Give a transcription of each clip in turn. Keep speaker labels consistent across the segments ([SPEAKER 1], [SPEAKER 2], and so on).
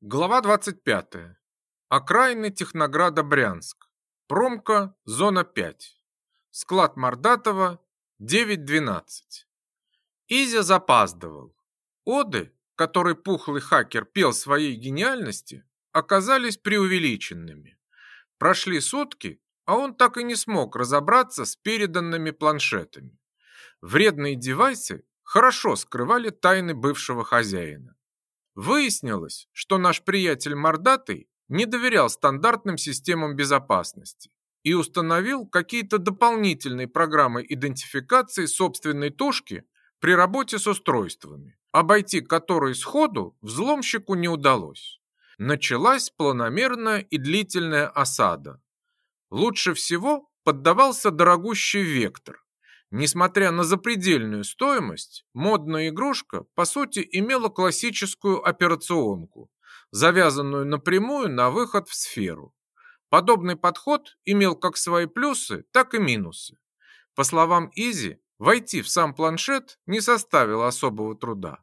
[SPEAKER 1] Глава 25. Окраины Технограда Брянск. Промка, зона 5. Склад Мордатова, 9.12. Изя запаздывал. Оды, которые пухлый хакер пел своей гениальности, оказались преувеличенными. Прошли сутки, а он так и не смог разобраться с переданными планшетами. Вредные девайсы хорошо скрывали тайны бывшего хозяина. Выяснилось, что наш приятель Мордатый не доверял стандартным системам безопасности и установил какие-то дополнительные программы идентификации собственной тушки при работе с устройствами, обойти которые сходу взломщику не удалось. Началась планомерная и длительная осада. Лучше всего поддавался дорогущий вектор, Несмотря на запредельную стоимость, модная игрушка, по сути, имела классическую операционку, завязанную напрямую на выход в сферу. Подобный подход имел как свои плюсы, так и минусы. По словам Изи, войти в сам планшет не составило особого труда.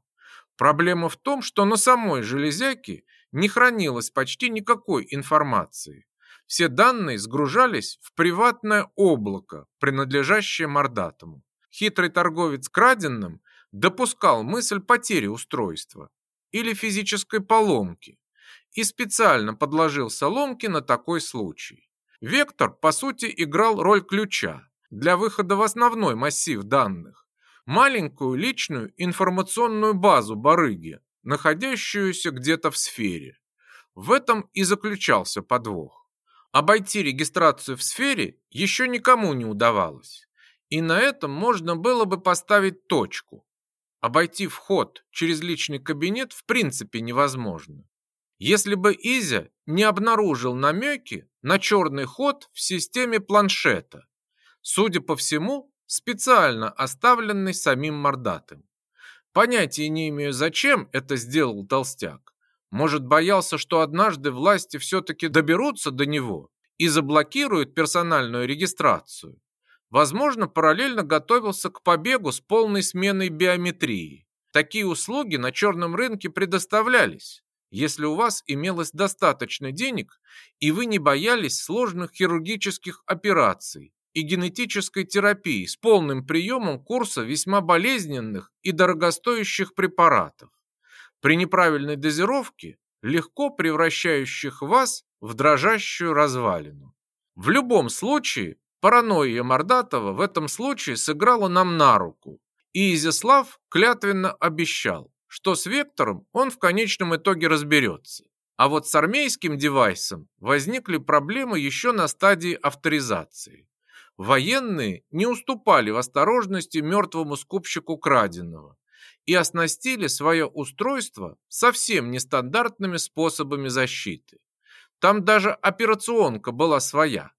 [SPEAKER 1] Проблема в том, что на самой железяке не хранилось почти никакой информации, все данные сгружались в приватное облако, принадлежащее Мордатому. Хитрый торговец краденным допускал мысль потери устройства или физической поломки и специально подложил соломки на такой случай. Вектор, по сути, играл роль ключа для выхода в основной массив данных, маленькую личную информационную базу барыги, находящуюся где-то в сфере. В этом и заключался подвох. Обойти регистрацию в сфере еще никому не удавалось. И на этом можно было бы поставить точку. Обойти вход через личный кабинет в принципе невозможно. Если бы Изя не обнаружил намеки на черный ход в системе планшета, судя по всему, специально оставленный самим мордатым. Понятия не имею, зачем это сделал толстяк, может, боялся, что однажды власти все-таки доберутся до него и заблокируют персональную регистрацию. Возможно, параллельно готовился к побегу с полной сменой биометрии. Такие услуги на черном рынке предоставлялись, если у вас имелось достаточно денег и вы не боялись сложных хирургических операций и генетической терапии с полным приемом курса весьма болезненных и дорогостоящих препаратов при неправильной дозировке, легко превращающих вас в дрожащую развалину. В любом случае, паранойя Мордатова в этом случае сыграла нам на руку. И Изяслав клятвенно обещал, что с Вектором он в конечном итоге разберется. А вот с армейским девайсом возникли проблемы еще на стадии авторизации. Военные не уступали в осторожности мертвому скупщику краденого, и оснастили свое устройство совсем нестандартными способами защиты. Там даже операционка была своя.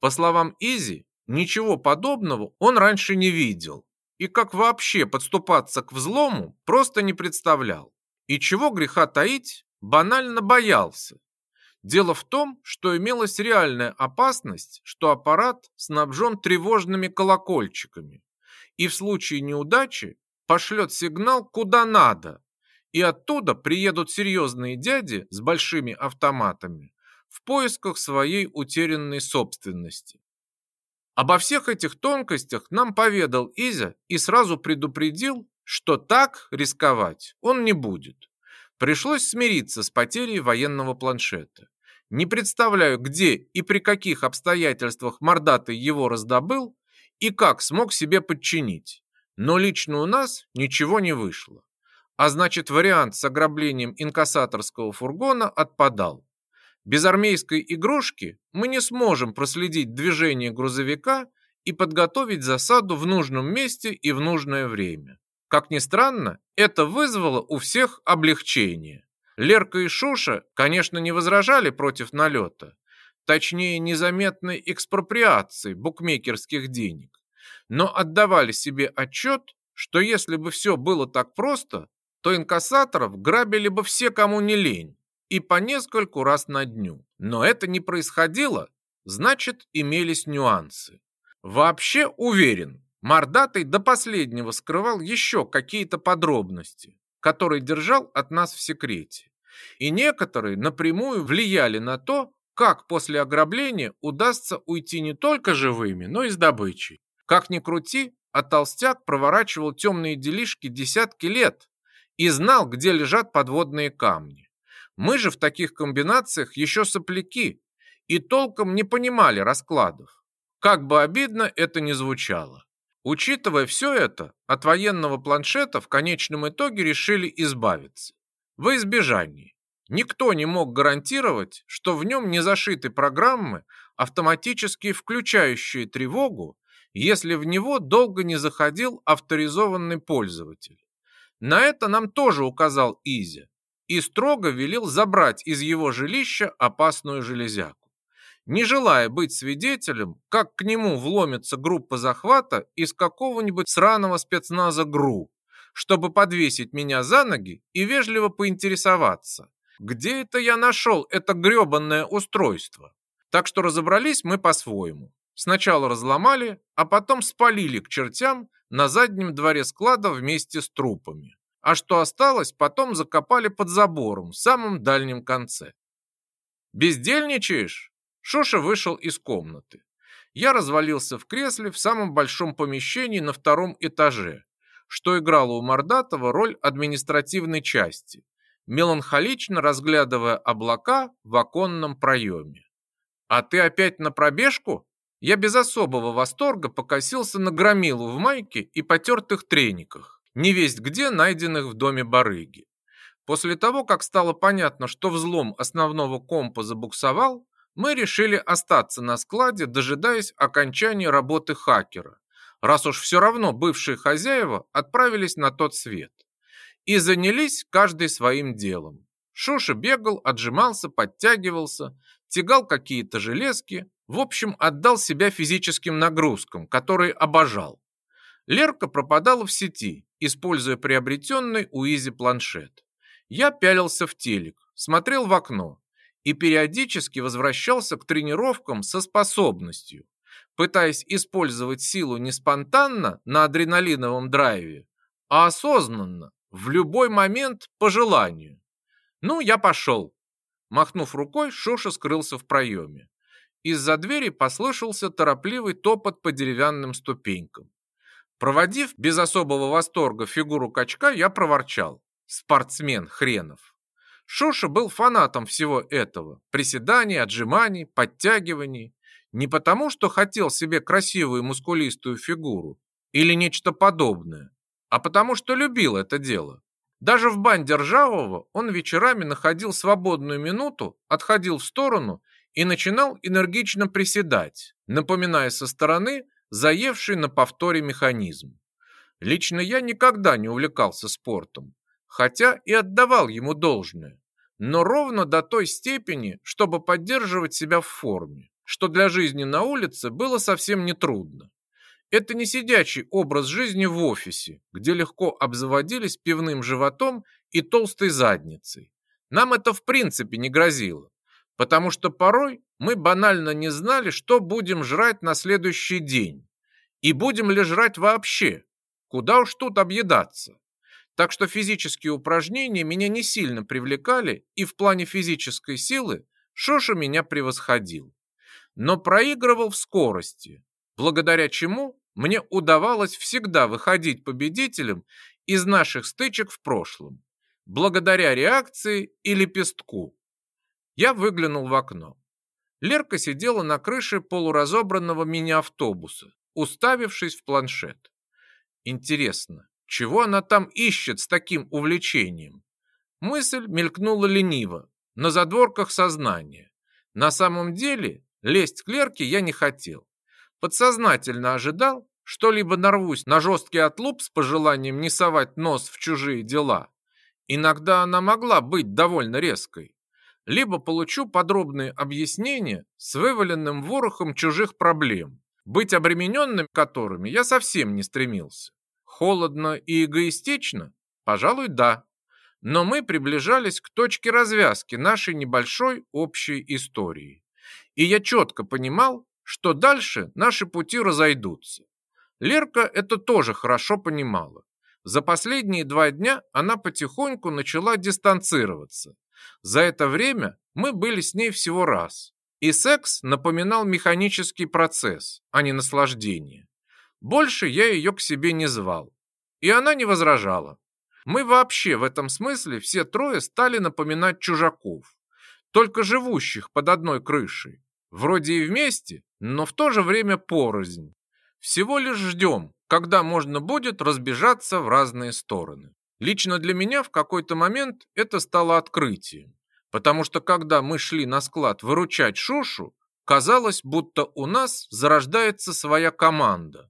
[SPEAKER 1] По словам Изи, ничего подобного он раньше не видел и как вообще подступаться к взлому просто не представлял. И чего греха таить, банально боялся. Дело в том, что имелась реальная опасность, что аппарат снабжен тревожными колокольчиками, и в случае неудачи пошлет сигнал куда надо, и оттуда приедут серьезные дяди с большими автоматами в поисках своей утерянной собственности. Обо всех этих тонкостях нам поведал Изя и сразу предупредил, что так рисковать он не будет. Пришлось смириться с потерей военного планшета. Не представляю, где и при каких обстоятельствах мордатый его раздобыл и как смог себе подчинить но лично у нас ничего не вышло. А значит, вариант с ограблением инкассаторского фургона отпадал. Без армейской игрушки мы не сможем проследить движение грузовика и подготовить засаду в нужном месте и в нужное время. Как ни странно, это вызвало у всех облегчение. Лерка и Шуша, конечно, не возражали против налета, точнее незаметной экспроприации букмекерских денег но отдавали себе отчет, что если бы все было так просто, то инкассаторов грабили бы все, кому не лень, и по нескольку раз на дню. Но это не происходило, значит, имелись нюансы. Вообще уверен, Мордатый до последнего скрывал еще какие-то подробности, которые держал от нас в секрете. И некоторые напрямую влияли на то, как после ограбления удастся уйти не только живыми, но и с добычей. Как ни крути, а толстяк проворачивал темные делишки десятки лет и знал, где лежат подводные камни. Мы же в таких комбинациях еще сопляки и толком не понимали раскладов. Как бы обидно это ни звучало. Учитывая все это, от военного планшета в конечном итоге решили избавиться. Во избежание Никто не мог гарантировать, что в нем не зашиты программы, автоматически включающие тревогу если в него долго не заходил авторизованный пользователь. На это нам тоже указал Изя и строго велел забрать из его жилища опасную железяку. Не желая быть свидетелем, как к нему вломится группа захвата из какого-нибудь сраного спецназа ГРУ, чтобы подвесить меня за ноги и вежливо поинтересоваться, где это я нашел это грёбанное устройство. Так что разобрались мы по-своему. Сначала разломали, а потом спалили к чертям на заднем дворе склада вместе с трупами. А что осталось, потом закопали под забором в самом дальнем конце. «Бездельничаешь?» Шуша вышел из комнаты. Я развалился в кресле в самом большом помещении на втором этаже, что играло у Мордатова роль административной части, меланхолично разглядывая облака в оконном проеме. «А ты опять на пробежку?» Я без особого восторга покосился на громилу в майке и потертых трениках, невесть где найденных в доме барыги. После того, как стало понятно, что взлом основного компа забуксовал, мы решили остаться на складе, дожидаясь окончания работы хакера, раз уж все равно бывшие хозяева отправились на тот свет. И занялись каждый своим делом. Шуша бегал, отжимался, подтягивался, тягал какие-то железки, в общем, отдал себя физическим нагрузкам, которые обожал. Лерка пропадала в сети, используя приобретенный у Изи планшет. Я пялился в телек, смотрел в окно и периодически возвращался к тренировкам со способностью, пытаясь использовать силу не спонтанно на адреналиновом драйве, а осознанно, в любой момент по желанию. Ну, я пошел. Махнув рукой, Шоша скрылся в проеме. Из-за двери послышался торопливый топот по деревянным ступенькам. Проводив без особого восторга фигуру качка, я проворчал. Спортсмен хренов. Шуша был фанатом всего этого. Приседаний, отжиманий, подтягиваний. Не потому, что хотел себе красивую мускулистую фигуру или нечто подобное, а потому, что любил это дело. Даже в банде Ржавого он вечерами находил свободную минуту, отходил в сторону и начинал энергично приседать, напоминая со стороны заевший на повторе механизм. Лично я никогда не увлекался спортом, хотя и отдавал ему должное, но ровно до той степени, чтобы поддерживать себя в форме, что для жизни на улице было совсем нетрудно. Это не сидячий образ жизни в офисе, где легко обзаводились пивным животом и толстой задницей. Нам это в принципе не грозило потому что порой мы банально не знали, что будем жрать на следующий день. И будем ли жрать вообще? Куда уж тут объедаться? Так что физические упражнения меня не сильно привлекали, и в плане физической силы Шоша меня превосходил. Но проигрывал в скорости, благодаря чему мне удавалось всегда выходить победителем из наших стычек в прошлом, благодаря реакции и лепестку. Я выглянул в окно. Лерка сидела на крыше полуразобранного мини-автобуса, уставившись в планшет. Интересно, чего она там ищет с таким увлечением? Мысль мелькнула лениво, на задворках сознания. На самом деле, лезть к Лерке я не хотел. Подсознательно ожидал, что либо нарвусь на жесткий отлуп с пожеланием не совать нос в чужие дела. Иногда она могла быть довольно резкой, либо получу подробные объяснения с вываленным ворохом чужих проблем, быть обремененным которыми я совсем не стремился. Холодно и эгоистично? Пожалуй, да. Но мы приближались к точке развязки нашей небольшой общей истории. И я четко понимал, что дальше наши пути разойдутся. Лерка это тоже хорошо понимала. За последние два дня она потихоньку начала дистанцироваться, за это время мы были с ней всего раз. И секс напоминал механический процесс, а не наслаждение. Больше я ее к себе не звал. И она не возражала. Мы вообще в этом смысле все трое стали напоминать чужаков, только живущих под одной крышей. Вроде и вместе, но в то же время порознь. Всего лишь ждем, когда можно будет разбежаться в разные стороны. Лично для меня в какой-то момент это стало открытием, потому что когда мы шли на склад выручать Шушу, казалось, будто у нас зарождается своя команда.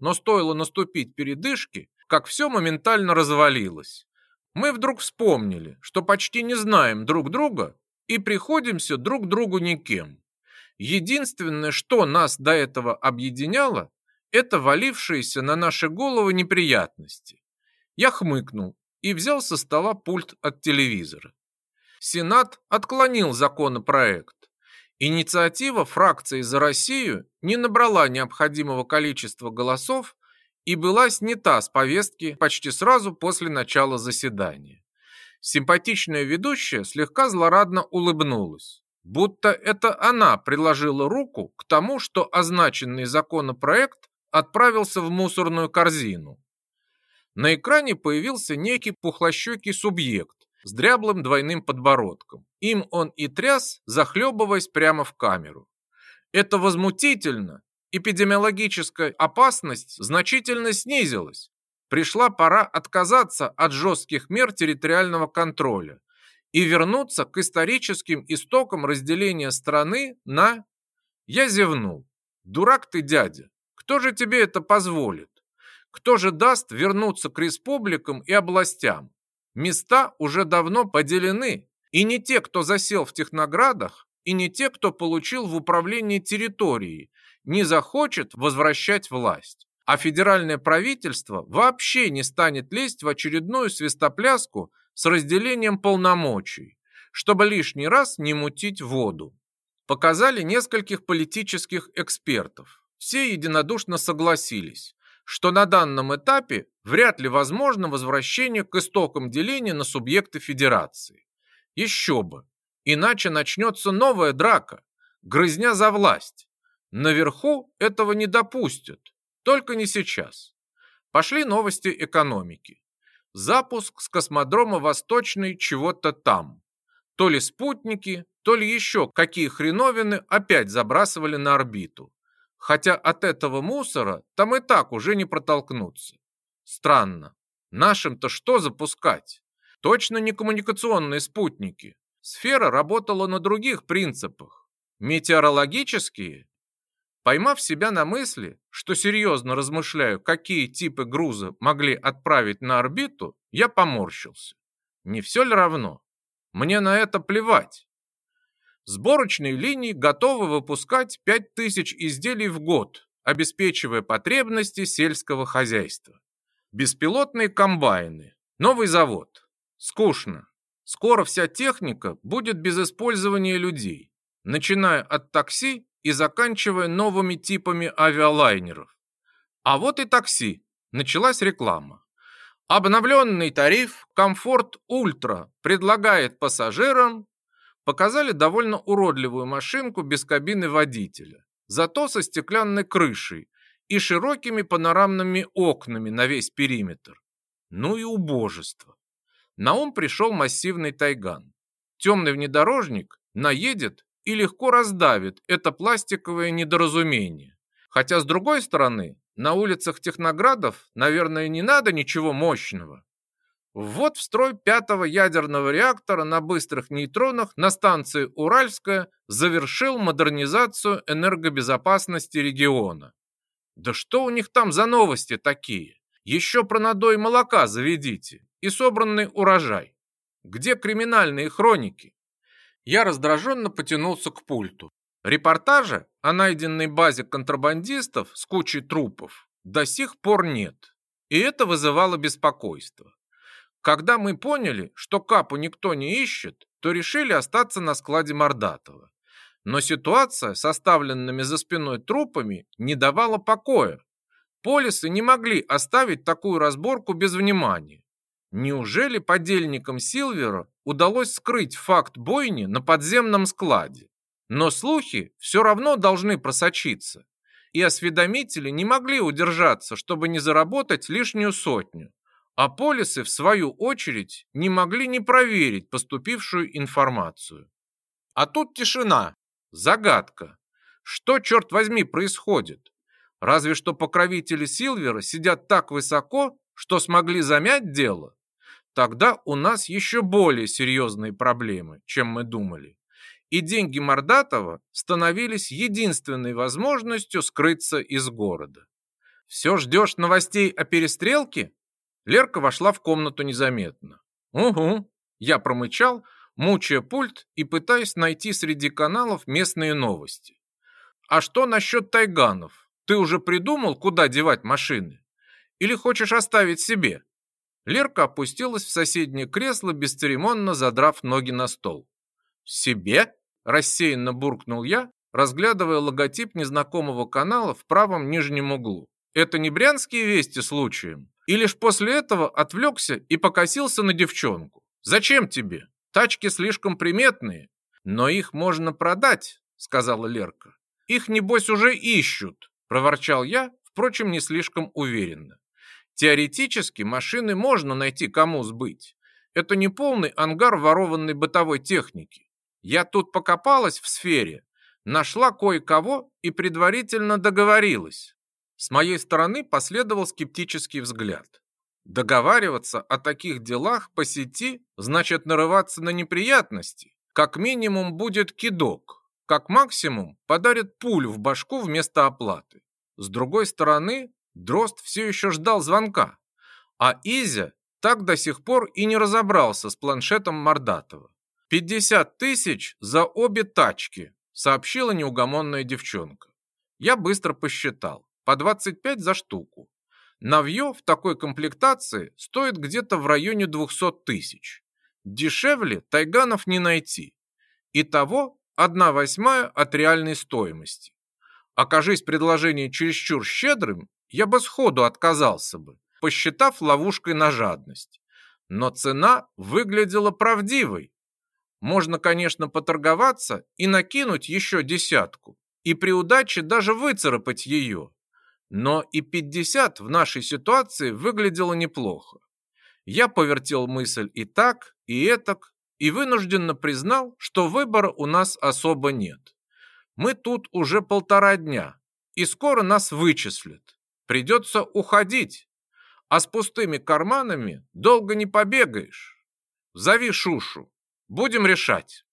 [SPEAKER 1] Но стоило наступить передышки, как все моментально развалилось. Мы вдруг вспомнили, что почти не знаем друг друга и приходимся друг другу никем. Единственное, что нас до этого объединяло, это валившиеся на наши головы неприятности. Я хмыкнул и взял со стола пульт от телевизора. Сенат отклонил законопроект. Инициатива фракции «За Россию» не набрала необходимого количества голосов и была снята с повестки почти сразу после начала заседания. Симпатичная ведущая слегка злорадно улыбнулась, будто это она приложила руку к тому, что означенный законопроект отправился в мусорную корзину. На экране появился некий пухлощекий субъект с дряблым двойным подбородком. Им он и тряс, захлебываясь прямо в камеру. Это возмутительно. Эпидемиологическая опасность значительно снизилась. Пришла пора отказаться от жестких мер территориального контроля и вернуться к историческим истокам разделения страны на... Я зевнул. Дурак ты, дядя. Кто же тебе это позволит? Кто же даст вернуться к республикам и областям? Места уже давно поделены, и не те, кто засел в техноградах, и не те, кто получил в управлении территории, не захочет возвращать власть. А федеральное правительство вообще не станет лезть в очередную свистопляску с разделением полномочий, чтобы лишний раз не мутить воду. Показали нескольких политических экспертов. Все единодушно согласились, что на данном этапе вряд ли возможно возвращение к истокам деления на субъекты федерации. Еще бы, иначе начнется новая драка, грызня за власть. Наверху этого не допустят, только не сейчас. Пошли новости экономики. Запуск с космодрома Восточный чего-то там. То ли спутники, то ли еще какие хреновины опять забрасывали на орбиту хотя от этого мусора там и так уже не протолкнуться. Странно. Нашим-то что запускать? Точно не коммуникационные спутники. Сфера работала на других принципах. Метеорологические? Поймав себя на мысли, что серьезно размышляю, какие типы груза могли отправить на орбиту, я поморщился. Не все ли равно? Мне на это плевать. Сборочные линии готовы выпускать 5000 изделий в год, обеспечивая потребности сельского хозяйства. Беспилотные комбайны, новый завод. Скучно. Скоро вся техника будет без использования людей, начиная от такси и заканчивая новыми типами авиалайнеров. А вот и такси. Началась реклама. Обновленный тариф «Комфорт Ультра» предлагает пассажирам показали довольно уродливую машинку без кабины водителя, зато со стеклянной крышей и широкими панорамными окнами на весь периметр. Ну и убожество. На ум пришел массивный тайган. Темный внедорожник наедет и легко раздавит это пластиковое недоразумение. Хотя, с другой стороны, на улицах Техноградов, наверное, не надо ничего мощного ввод в строй пятого ядерного реактора на быстрых нейтронах на станции Уральская завершил модернизацию энергобезопасности региона. Да что у них там за новости такие? Еще про надой молока заведите и собранный урожай. Где криминальные хроники? Я раздраженно потянулся к пульту. Репортажа о найденной базе контрабандистов с кучей трупов до сих пор нет. И это вызывало беспокойство. Когда мы поняли, что Капу никто не ищет, то решили остаться на складе Мордатова. Но ситуация с оставленными за спиной трупами не давала покоя. Полисы не могли оставить такую разборку без внимания. Неужели подельникам Силвера удалось скрыть факт бойни на подземном складе? Но слухи все равно должны просочиться. И осведомители не могли удержаться, чтобы не заработать лишнюю сотню а полисы, в свою очередь, не могли не проверить поступившую информацию. А тут тишина, загадка. Что, черт возьми, происходит? Разве что покровители Силвера сидят так высоко, что смогли замять дело? Тогда у нас еще более серьезные проблемы, чем мы думали. И деньги Мордатова становились единственной возможностью скрыться из города. «Все ждешь новостей о перестрелке?» Лерка вошла в комнату незаметно. «Угу!» Я промычал, мучая пульт и пытаясь найти среди каналов местные новости. «А что насчет тайганов? Ты уже придумал, куда девать машины? Или хочешь оставить себе?» Лерка опустилась в соседнее кресло, бесцеремонно задрав ноги на стол. «Себе?» – рассеянно буркнул я, разглядывая логотип незнакомого канала в правом нижнем углу. «Это не брянские вести случаем?» И лишь после этого отвлекся и покосился на девчонку. «Зачем тебе? Тачки слишком приметные, но их можно продать», — сказала Лерка. «Их, небось, уже ищут», — проворчал я, впрочем, не слишком уверенно. «Теоретически машины можно найти кому сбыть. Это не полный ангар ворованной бытовой техники. Я тут покопалась в сфере, нашла кое-кого и предварительно договорилась. С моей стороны последовал скептический взгляд. Договариваться о таких делах по сети значит нарываться на неприятности. Как минимум будет кидок, как максимум подарит пулю в башку вместо оплаты. С другой стороны, Дрозд все еще ждал звонка, а Изя так до сих пор и не разобрался с планшетом Мордатова. «Пятьдесят тысяч за обе тачки», — сообщила неугомонная девчонка. Я быстро посчитал по 25 за штуку. Навье в такой комплектации стоит где-то в районе 200 тысяч. Дешевле тайганов не найти. Итого 1 восьмая от реальной стоимости. Окажись предложение чересчур щедрым, я бы сходу отказался бы, посчитав ловушкой на жадность. Но цена выглядела правдивой. Можно, конечно, поторговаться и накинуть еще десятку, и при удаче даже выцарапать ее, но и 50 в нашей ситуации выглядело неплохо. Я повертел мысль и так, и этак, и вынужденно признал, что выбора у нас особо нет. Мы тут уже полтора дня, и скоро нас вычислят. Придется уходить, а с пустыми карманами долго не побегаешь. Зови Шушу, будем решать.